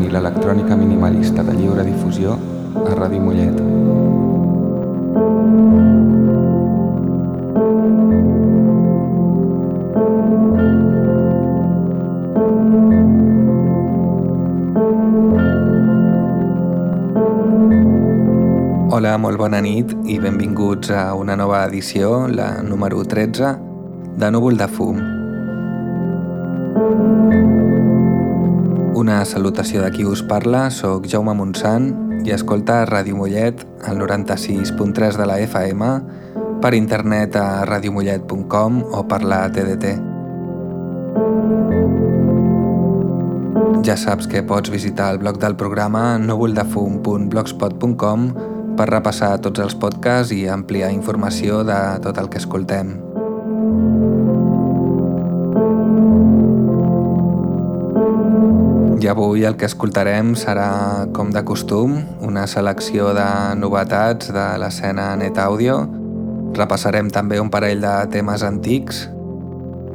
i l'electrònica minimalista de lliure difusió a Ràdio Mollet. Hola, molt bona nit i benvinguts a una nova edició, la número 13, de Núvol de Fum. Salutació de qui us parla, sóc Jaume Montsant i escolta Ràdio Mollet al 96.3 de la FM, per internet a radiomollet.com o per la TDT. Ja saps que pots visitar el blog del programa núvoldefum.blogspot.com per repassar tots els podcasts i ampliar informació de tot el que escoltem. Avui el que escoltarem serà, com de costum, una selecció de novetats de l'escena Net Audio. Repassarem també un parell de temes antics.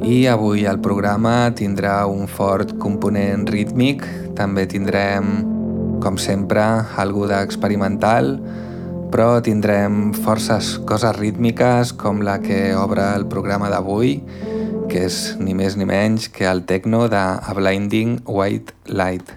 I avui el programa tindrà un fort component rítmic, també tindrem, com sempre, algú d'experimental, però tindrem forces coses rítmiques com la que obre el programa d'avui, que és ni més ni menys que el techno de A Blinding White Light.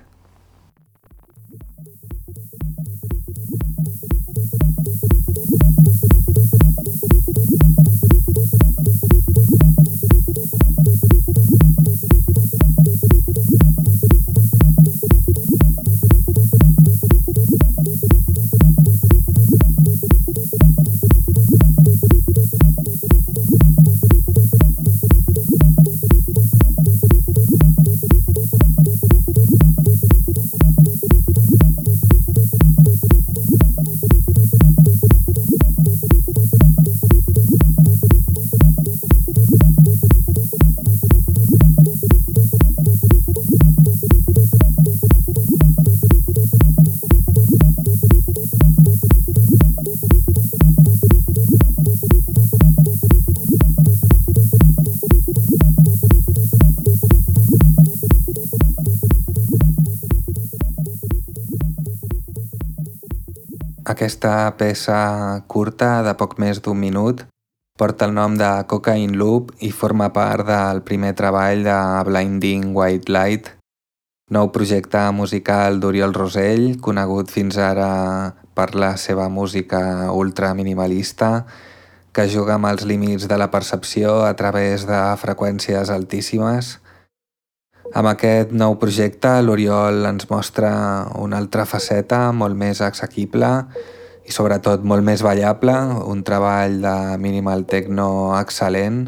Aquesta peça curta de poc més d'un minut porta el nom de Cocaine Loop i forma part del primer treball de Blinding White Light, nou projecte musical d'Oriol Rosell, conegut fins ara per la seva música ultra minimalista, que juga amb els límits de la percepció a través de freqüències altíssimes. Amb aquest nou projecte, l'Oriol ens mostra una altra faceta molt més assequible i sobretot molt més ballable, un treball de minimal techno excel·lent,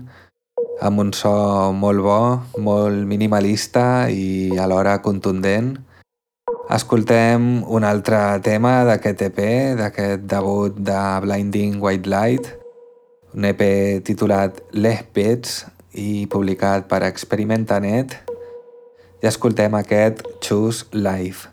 amb un so molt bo, molt minimalista i alhora contundent. Escoltem un altre tema d'aquest EP, d'aquest debut de Blinding White Light, un EP titulat Les Pets i publicat per Experimentanet, i escoltem aquest Choose Life.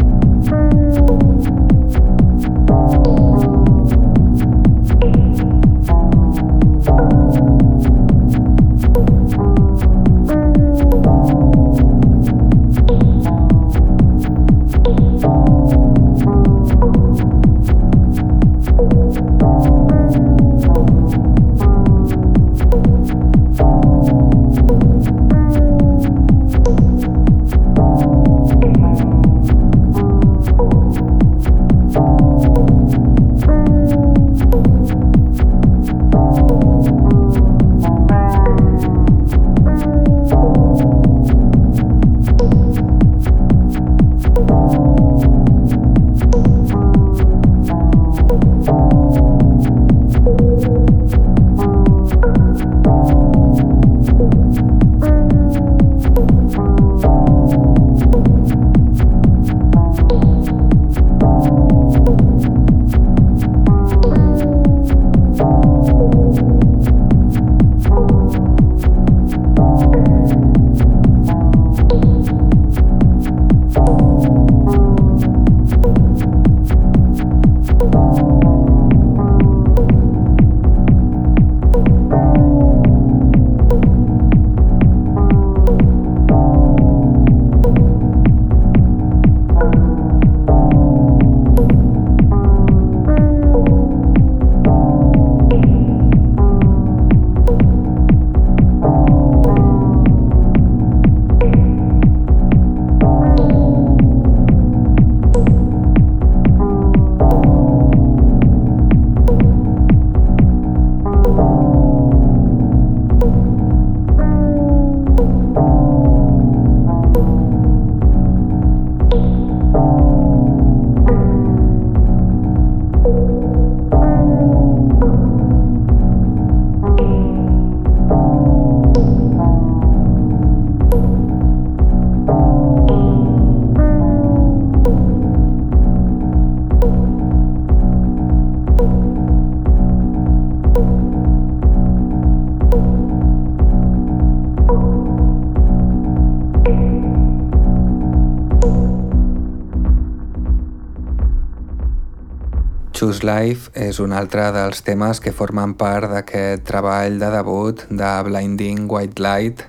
Life és un altre dels temes que formen part d'aquest treball de debut de Blinding White Light,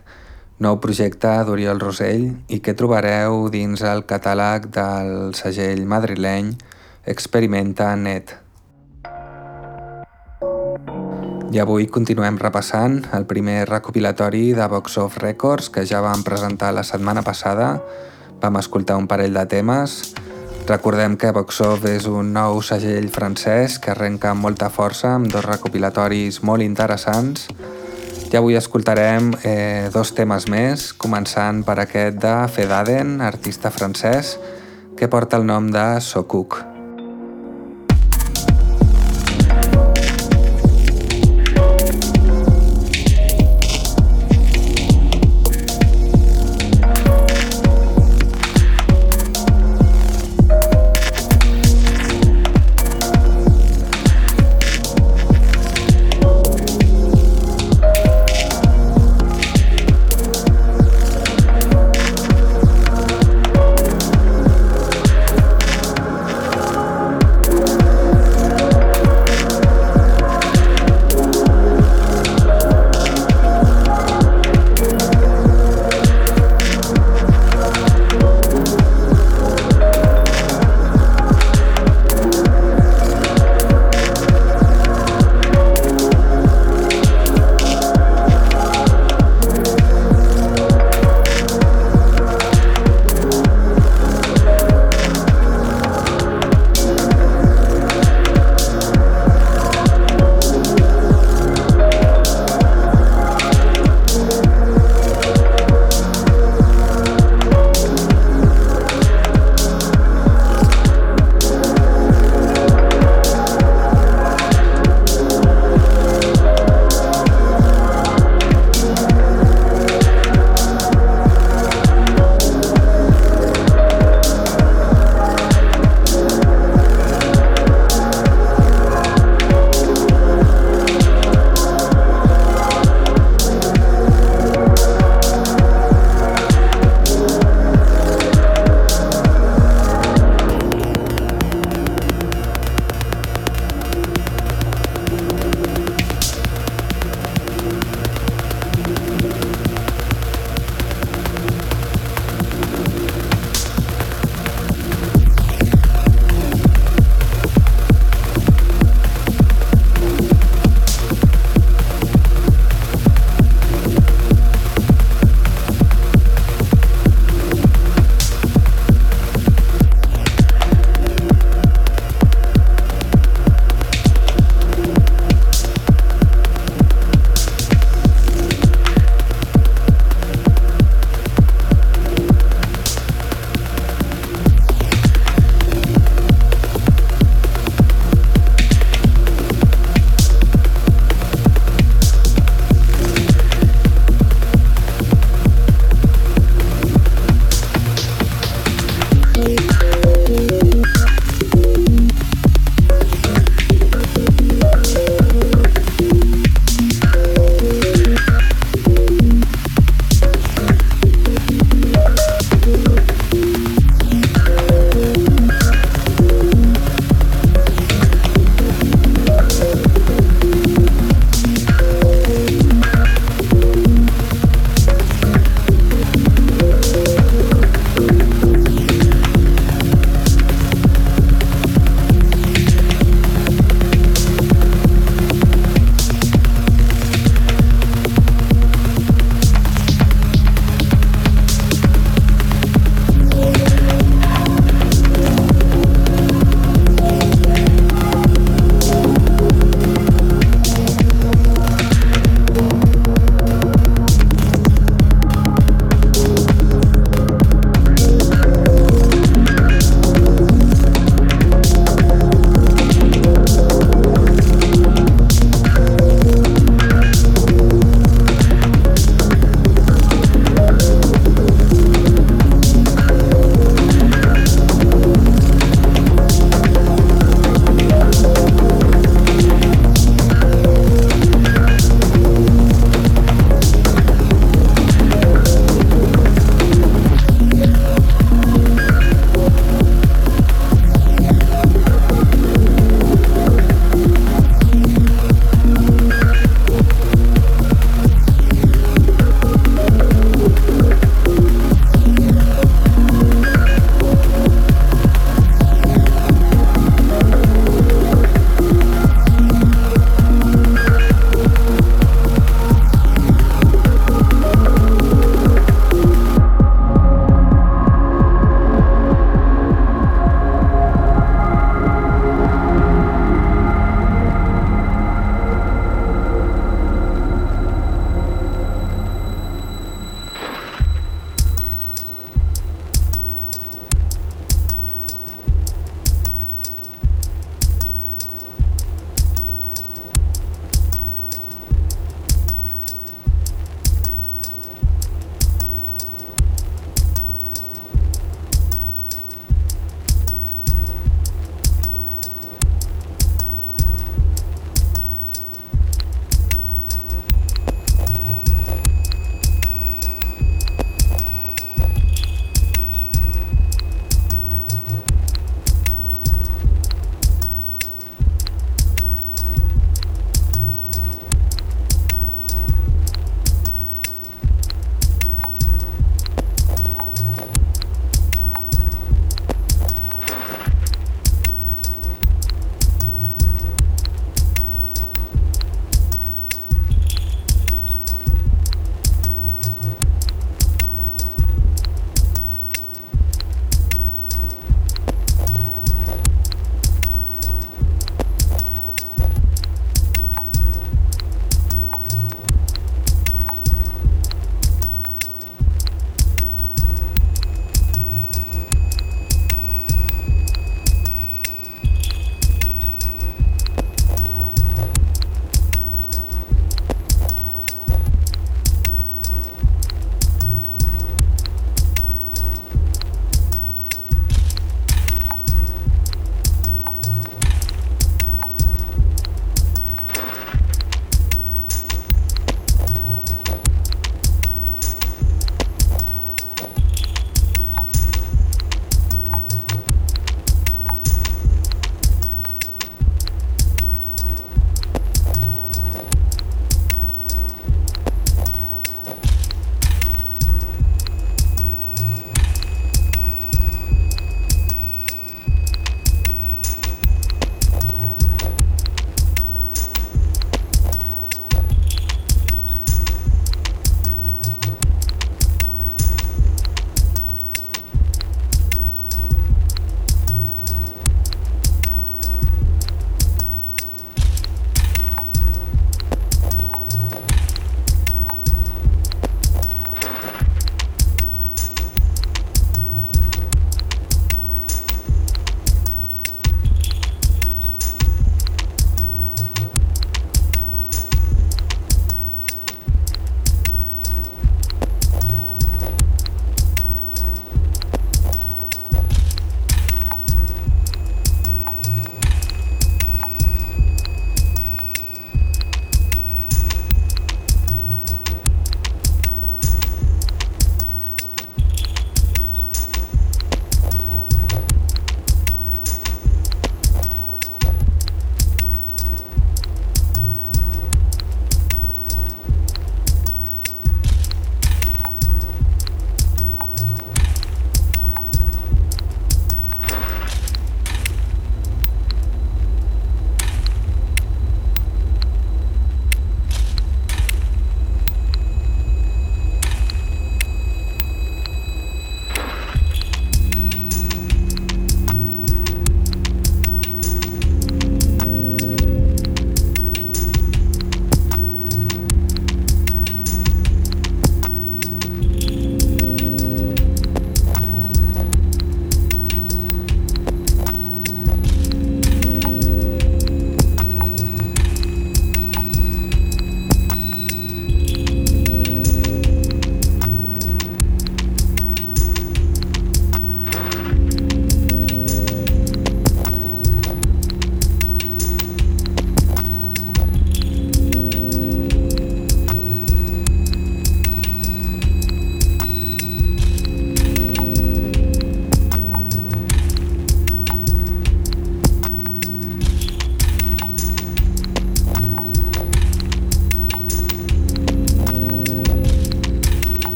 nou projecte d'Oriol Rosell i que trobareu dins el catàleg del segell madrileny Experimenta Net. I avui continuem repassant el primer recopilatori de Box of Records que ja vam presentar la setmana passada. Vam escoltar un parell de temes. Recordem que Box Of és un nou segell francès que arrenca amb molta força amb dos recopilatoris molt interessants. I avui escoltarem eh, dos temes més, començant per aquest de Fedaden, artista francès, que porta el nom de Sokuk.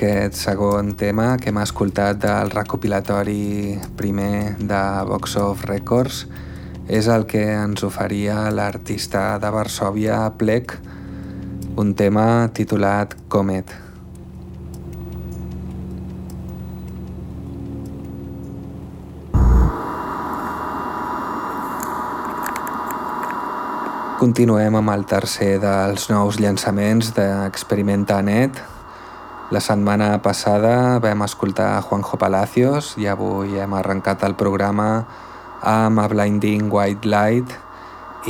Aquest segon tema que hem escoltat del recopilatori primer de Box of Records és el que ens oferia l'artista de Varsovia Plec, un tema titulat Comet. Continuem amb el tercer dels nous llançaments d'Experimenta.net, la setmana passada vam escoltar Juanjo Palacios i avui hem arrencat el programa amb a Blinding White Light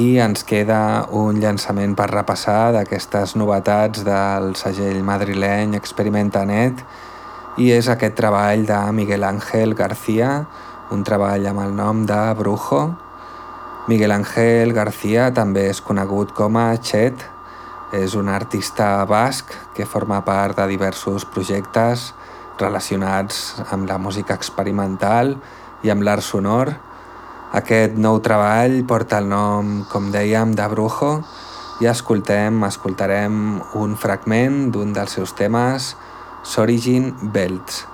i ens queda un llançament per repassar d'aquestes novetats del segell madrileny Experimenta.net i és aquest treball de Miguel Ángel García, un treball amb el nom de Brujo. Miguel Ángel García també és conegut com a Chet, és un artista basc que forma part de diversos projectes relacionats amb la música experimental i amb l'art sonor. Aquest nou treball porta el nom, com dèiem, de Brujo i escoltem, escoltarem un fragment d'un dels seus temes, S'Origin Belts.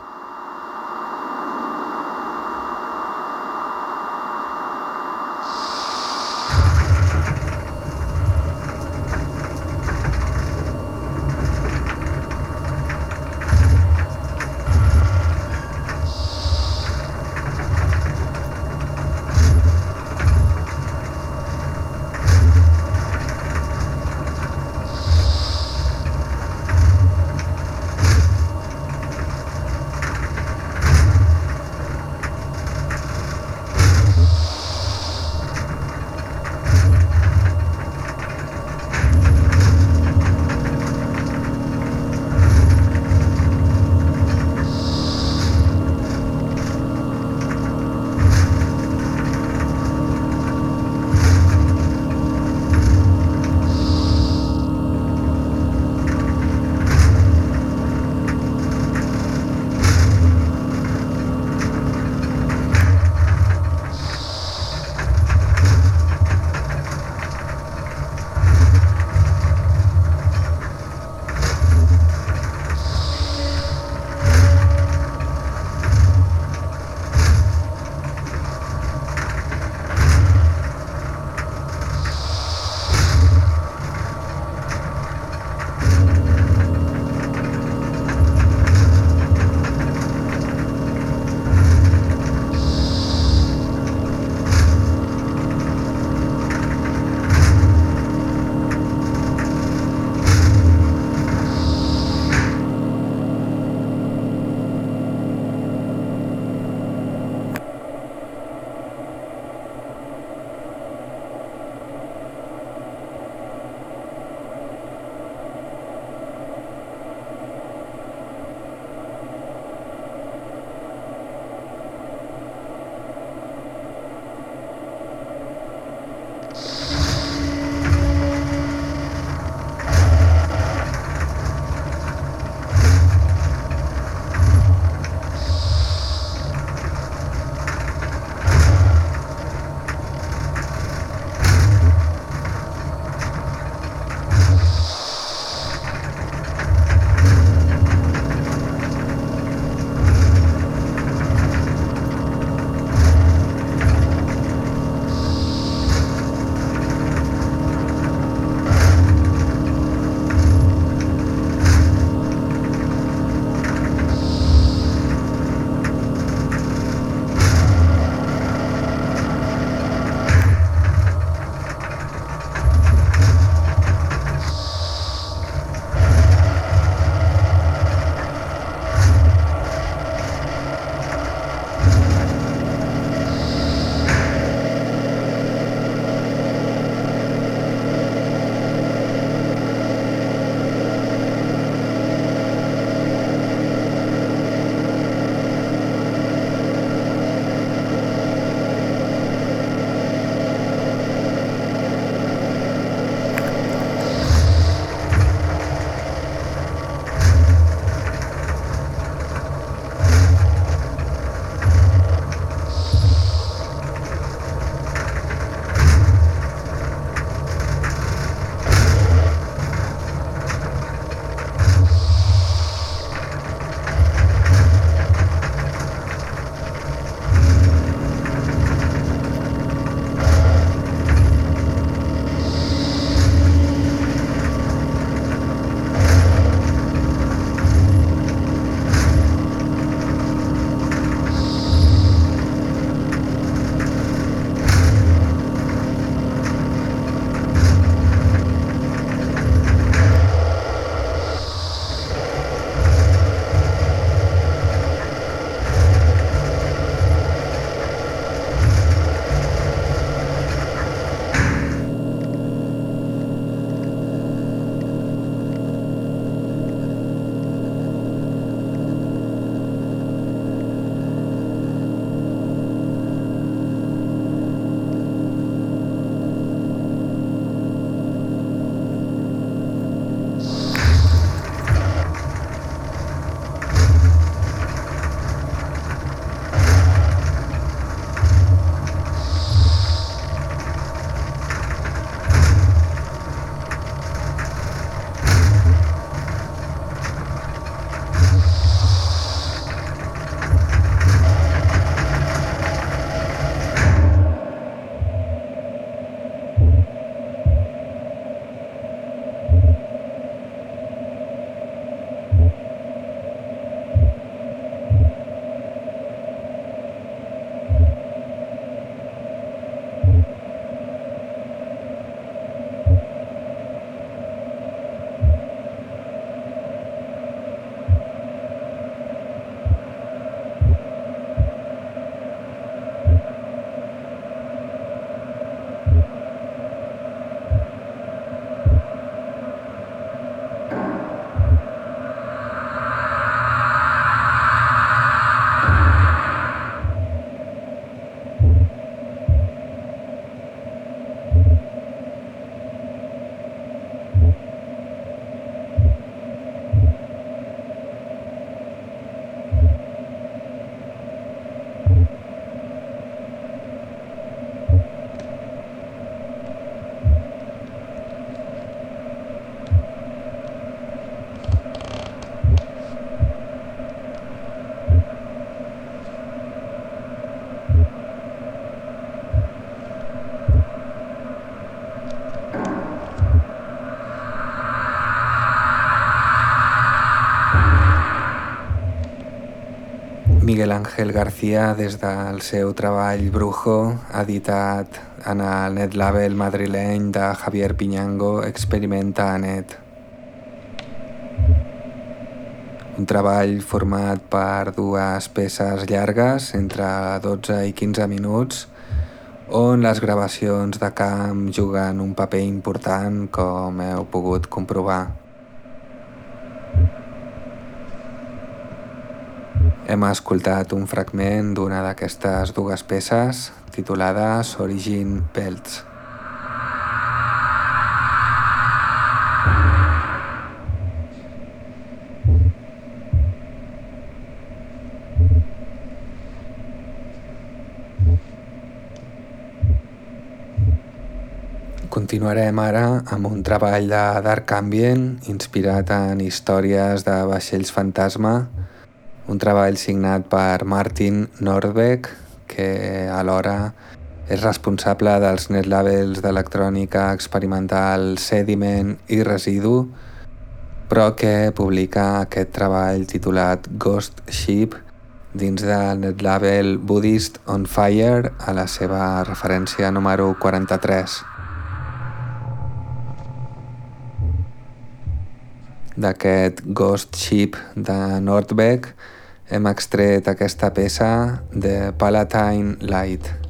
Miguel Ángel García des del seu treball Brujo, editat en el net label madrileny de Javier Piñango Experimenta a Net. Un treball format per dues peces llargues, entre 12 i 15 minuts, on les gravacions de camp juguen un paper important, com heu pogut comprovar. Hem escoltat un fragment d'una d'aquestes dues peces, titulada Origin Belts. Continuarem ara amb un treball de Dark Ambient inspirat en històries de vaixells fantasma, un treball signat per Martin Nordbeck, que alhora és responsable dels netlabels d'electrònica experimental Sediment i Residu, però que publica aquest treball titulat Ghost Ship dins del netlabel Buddhist on Fire a la seva referència número 43. D'aquest Ghost Ship de Nordbeck hem extret aquesta peça de Palatine Light.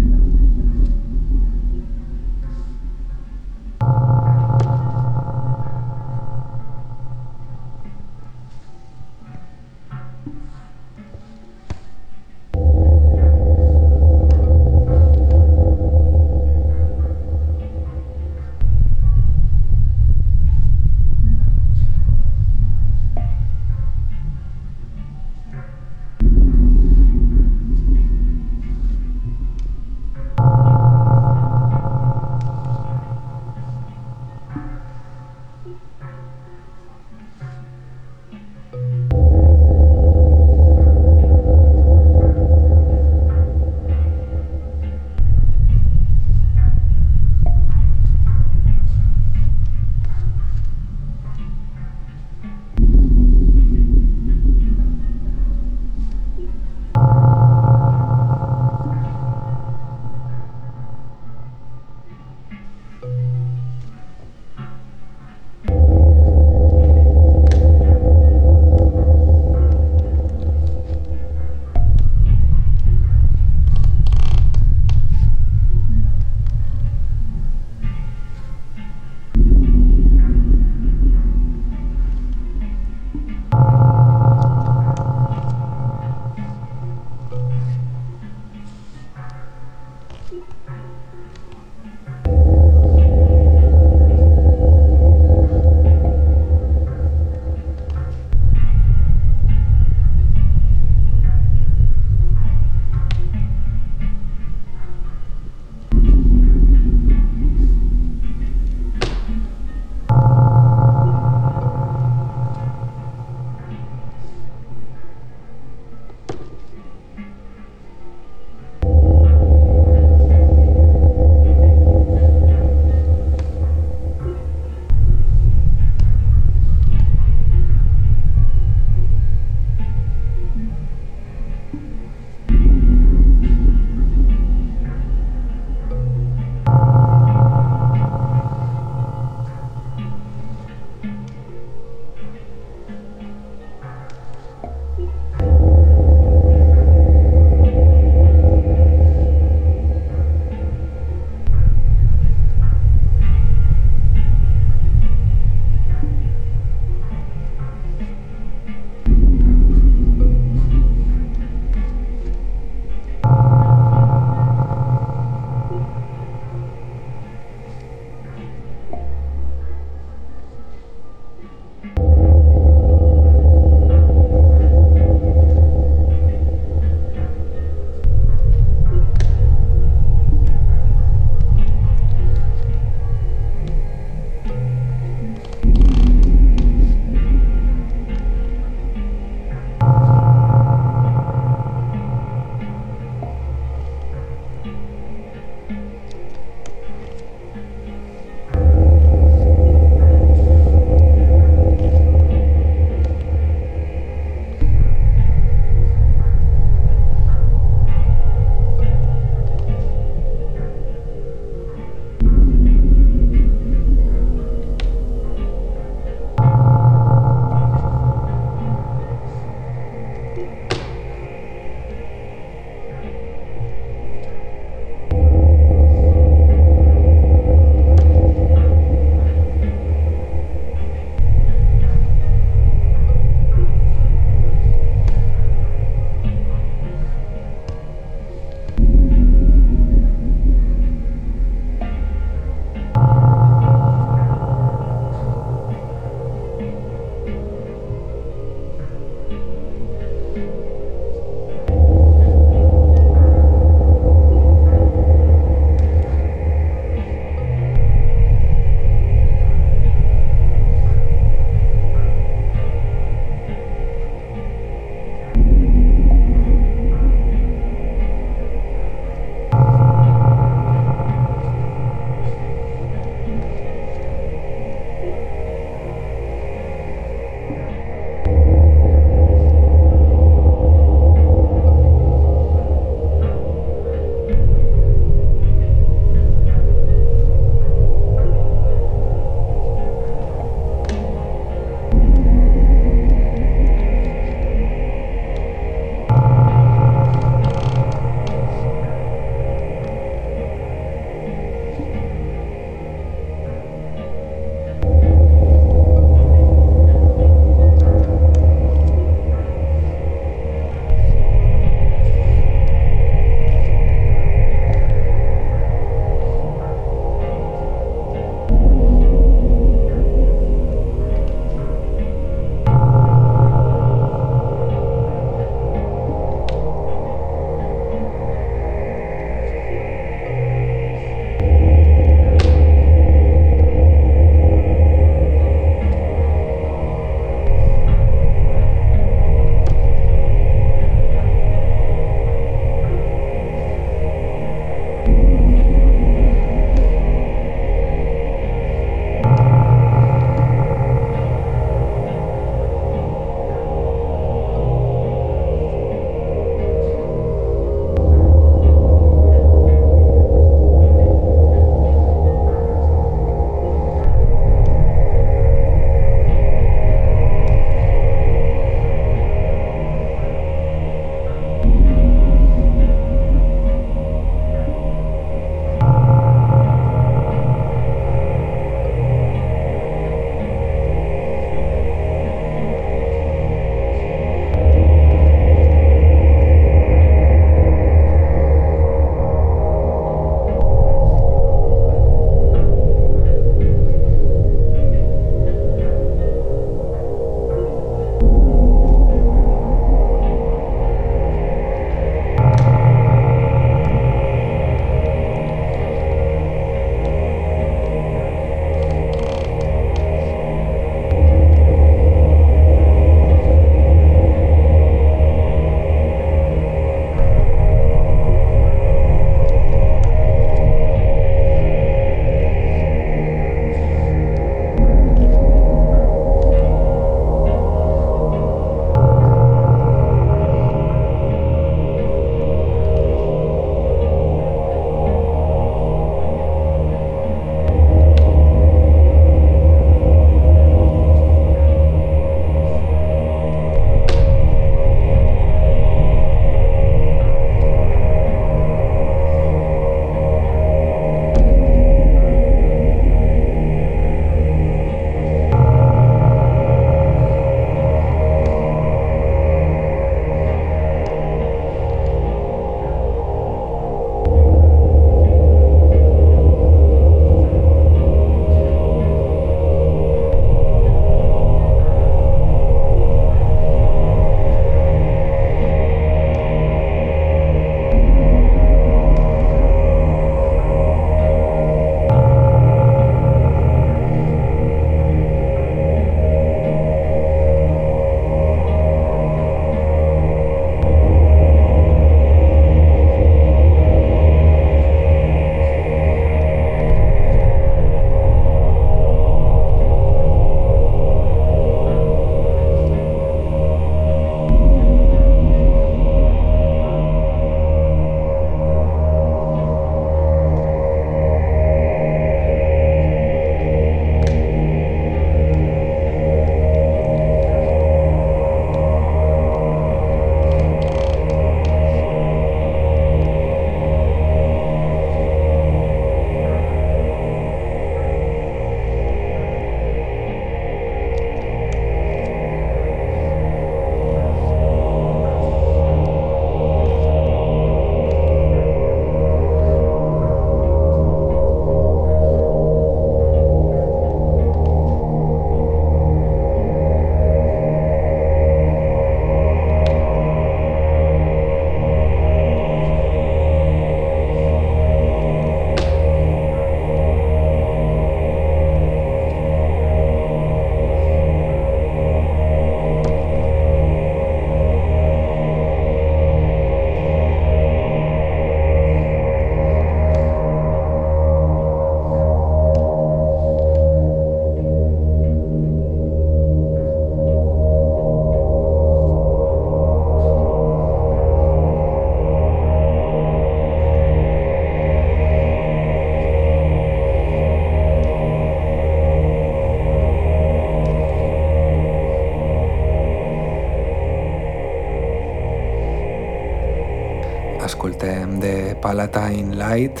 Light,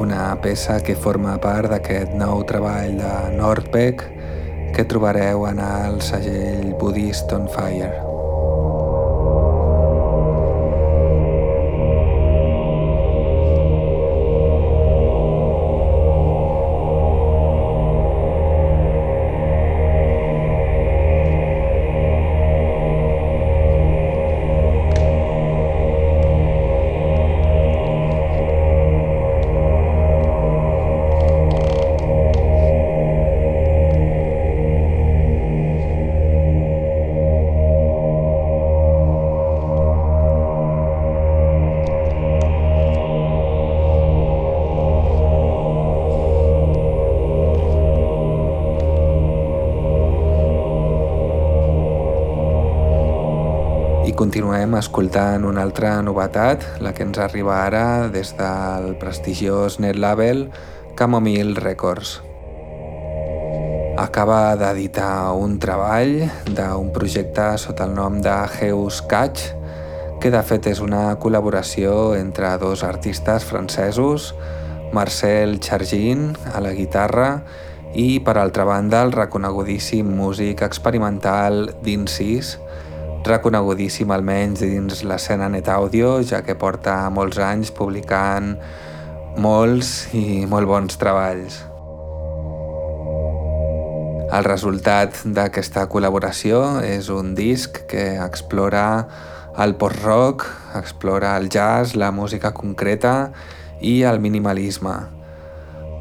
una peça que forma part d'aquest nou treball de Nordbeck que trobareu en el segell Buddhist on Fire. Continuem escoltant una altra novetat, la que ens arriba ara des del prestigiós net label Camomile Records. Acaba d'editar un treball d'un projecte sota el nom de Heus Catch, que de fet és una col·laboració entre dos artistes francesos, Marcel Chargin a la guitarra i, per altra banda, el reconegudíssim músic experimental d'Incis, reconegudíssim almenys dins l'escena net àudio, ja que porta molts anys publicant molts i molt bons treballs. El resultat d'aquesta col·laboració és un disc que explora el post-rock, explora el jazz, la música concreta i el minimalisme.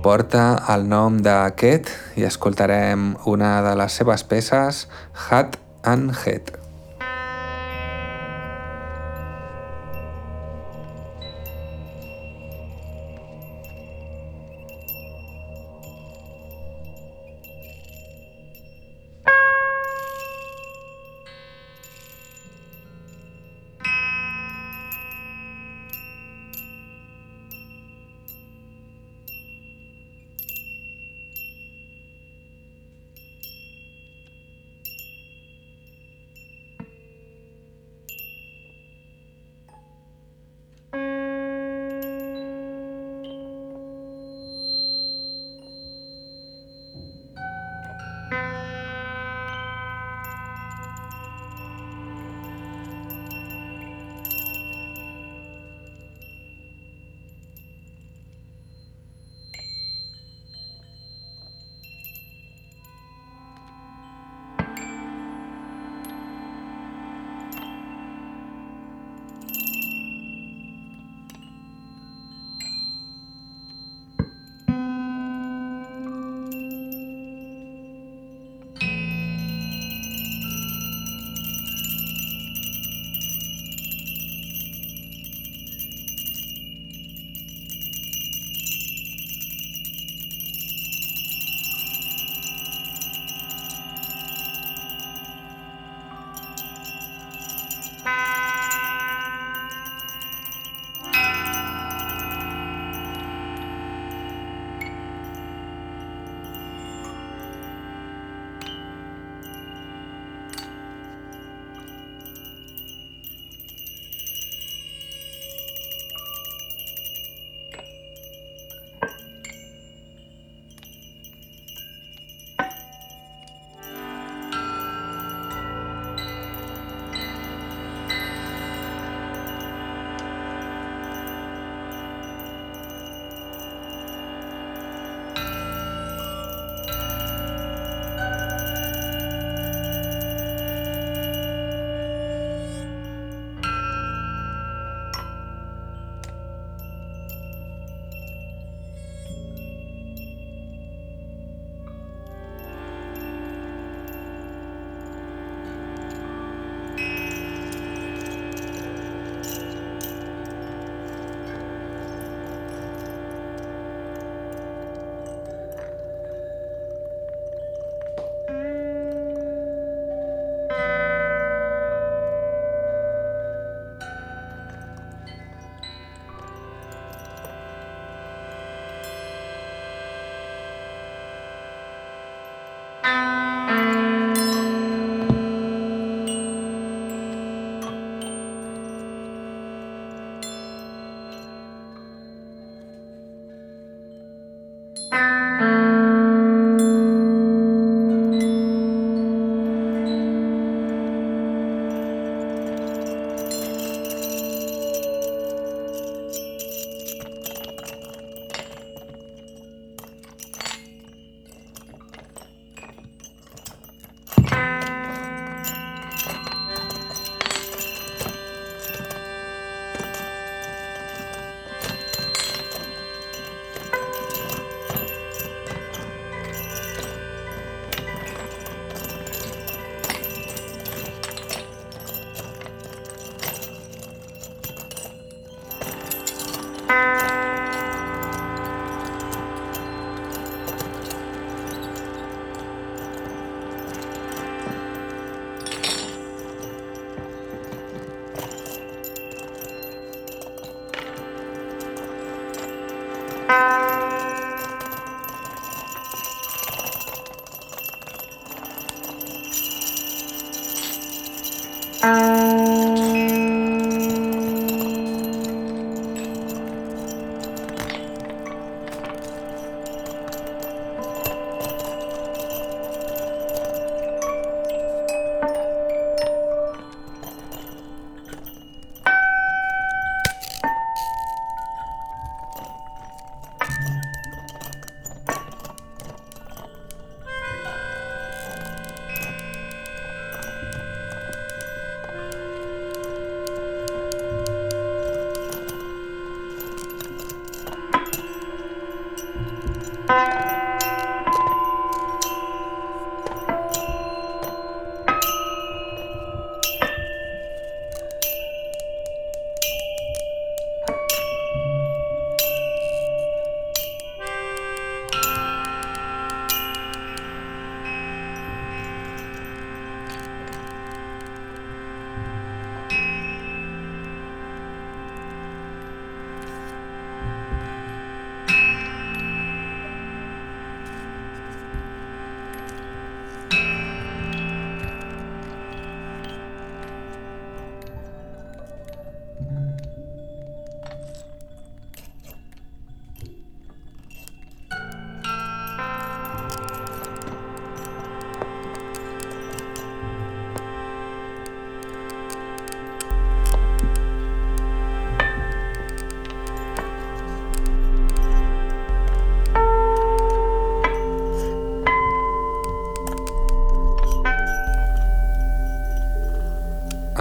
Porta el nom d'aquest i escoltarem una de les seves peces, Hat and Head.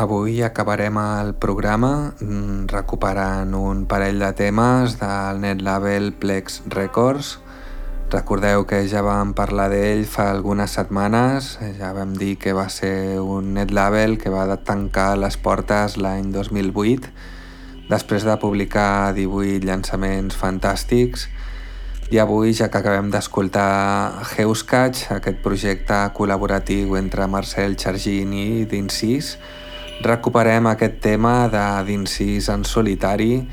Avui acabarem el programa mm, recuperant un parell de temes del net label Plex Records. Recordeu que ja vam parlar d'ell fa algunes setmanes, ja vam dir que va ser un net label que va tancar les portes l'any 2008 després de publicar 18 llançaments fantàstics i avui, ja que acabem d'escoltar Heuskatch, aquest projecte col·laboratiu entre Marcel Chargin i d'Incís, recuperem aquest tema de d'Incís en solitari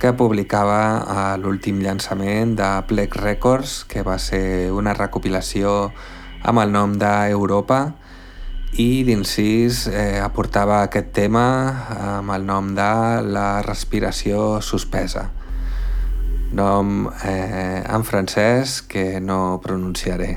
que publicava a l'últim llançament de Plex Records, que va ser una recopilació amb el nom d'Europa, i d'Incís eh, aportava aquest tema amb el nom de La respiració suspesa nom eh, en francès que no pronunciaré.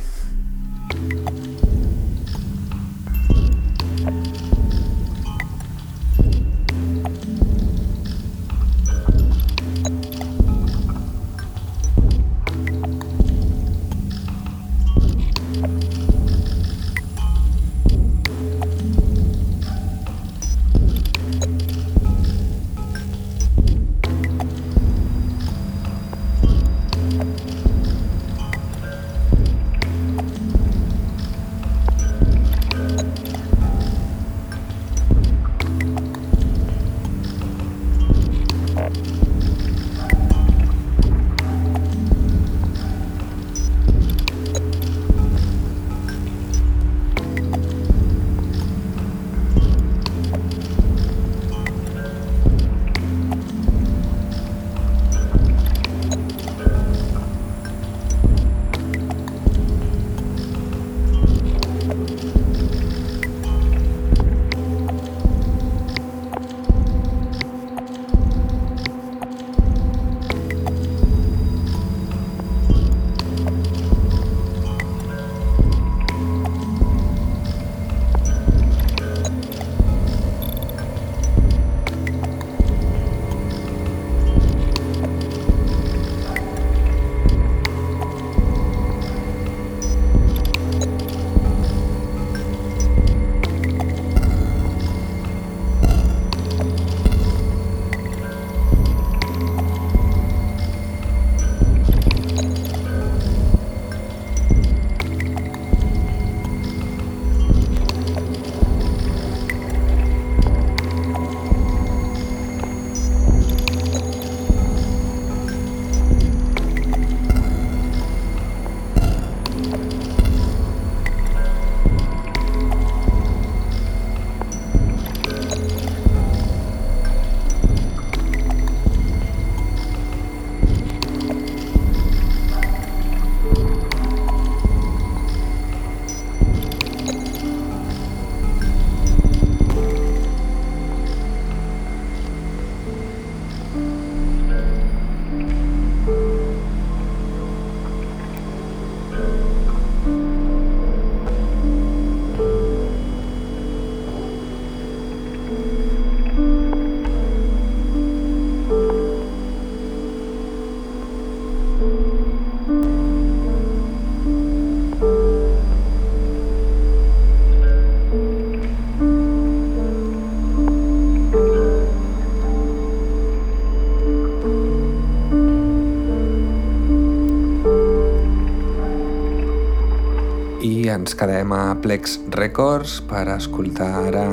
Ens quedem a Plex Records per escoltar ara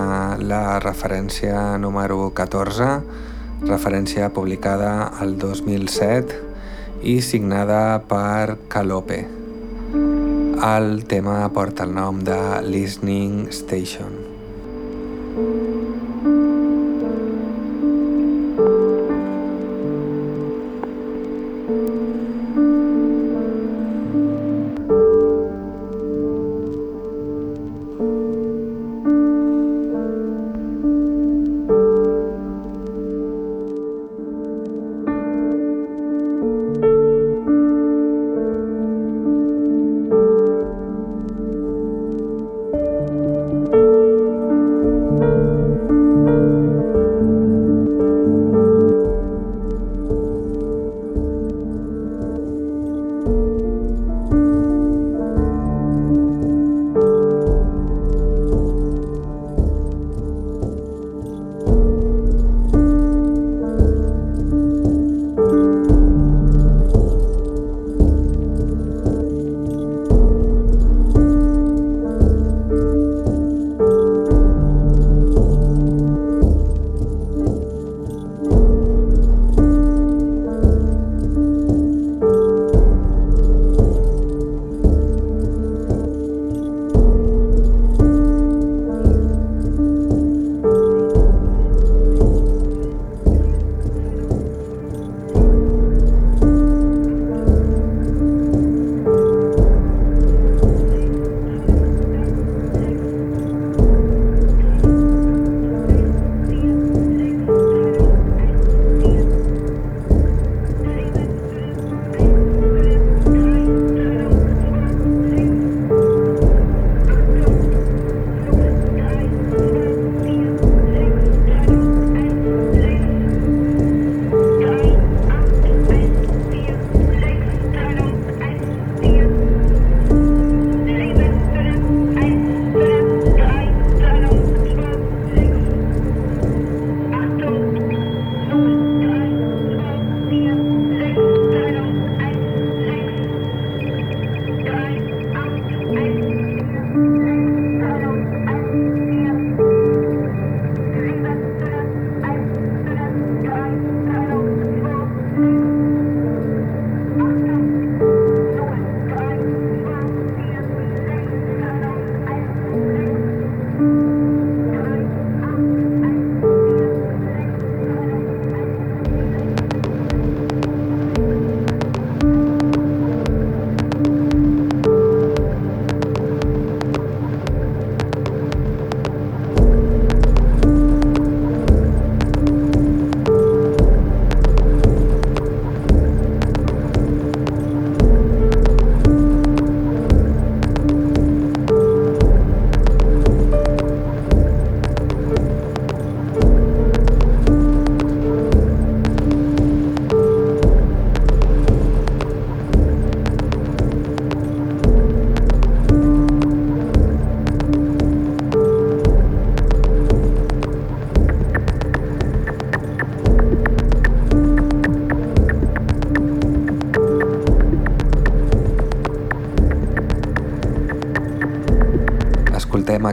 la referència número 14, referència publicada al 2007 i signada per Calope. El tema porta el nom de Listening Station.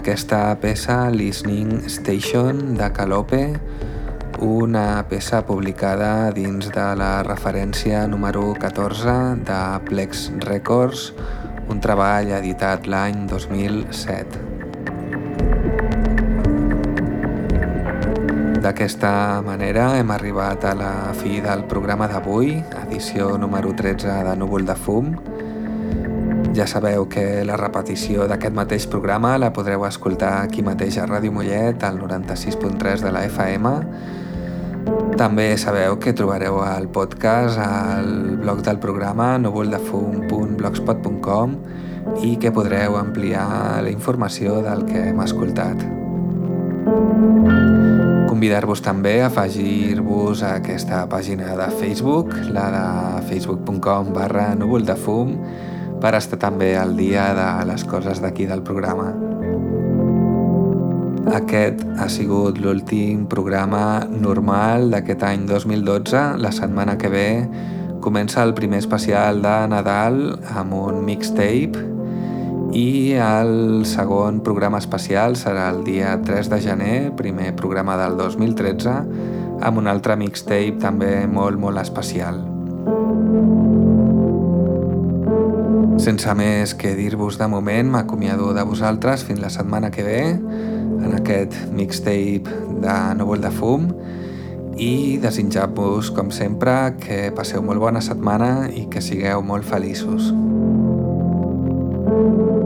Aquesta peça Listening Station de Calope, una peça publicada dins de la referència número 14 de Plex Records, un treball editat l'any 2007. D'aquesta manera hem arribat a la fi del programa d'avui, edició número 13 de Núvol de Fum. Ja sabeu que la repetició d'aquest mateix programa la podreu escoltar aquí mateix a Ràdio Mollet, al 96.3 de la FM, també sabeu que trobareu el podcast al blog del programa núvoldefum.blogspot.com i que podreu ampliar la informació del que hem escoltat. Convidar-vos també a afegir-vos a aquesta pàgina de Facebook, la de facebook.com barra núvoldefum, per estar també al dia de les coses d'aquí del programa. Aquest ha sigut l'últim programa normal d'aquest any 2012. La setmana que ve comença el primer especial de Nadal amb un mixtape i el segon programa especial serà el dia 3 de gener, primer programa del 2013, amb un altre mixtape també molt, molt especial. Sense més que dir-vos de moment, m'acomiado de vosaltres fins la setmana que ve en aquest mixtape de Núvol de Fum i desitjar-vos, com sempre, que passeu molt bona setmana i que sigueu molt feliços. Thank you.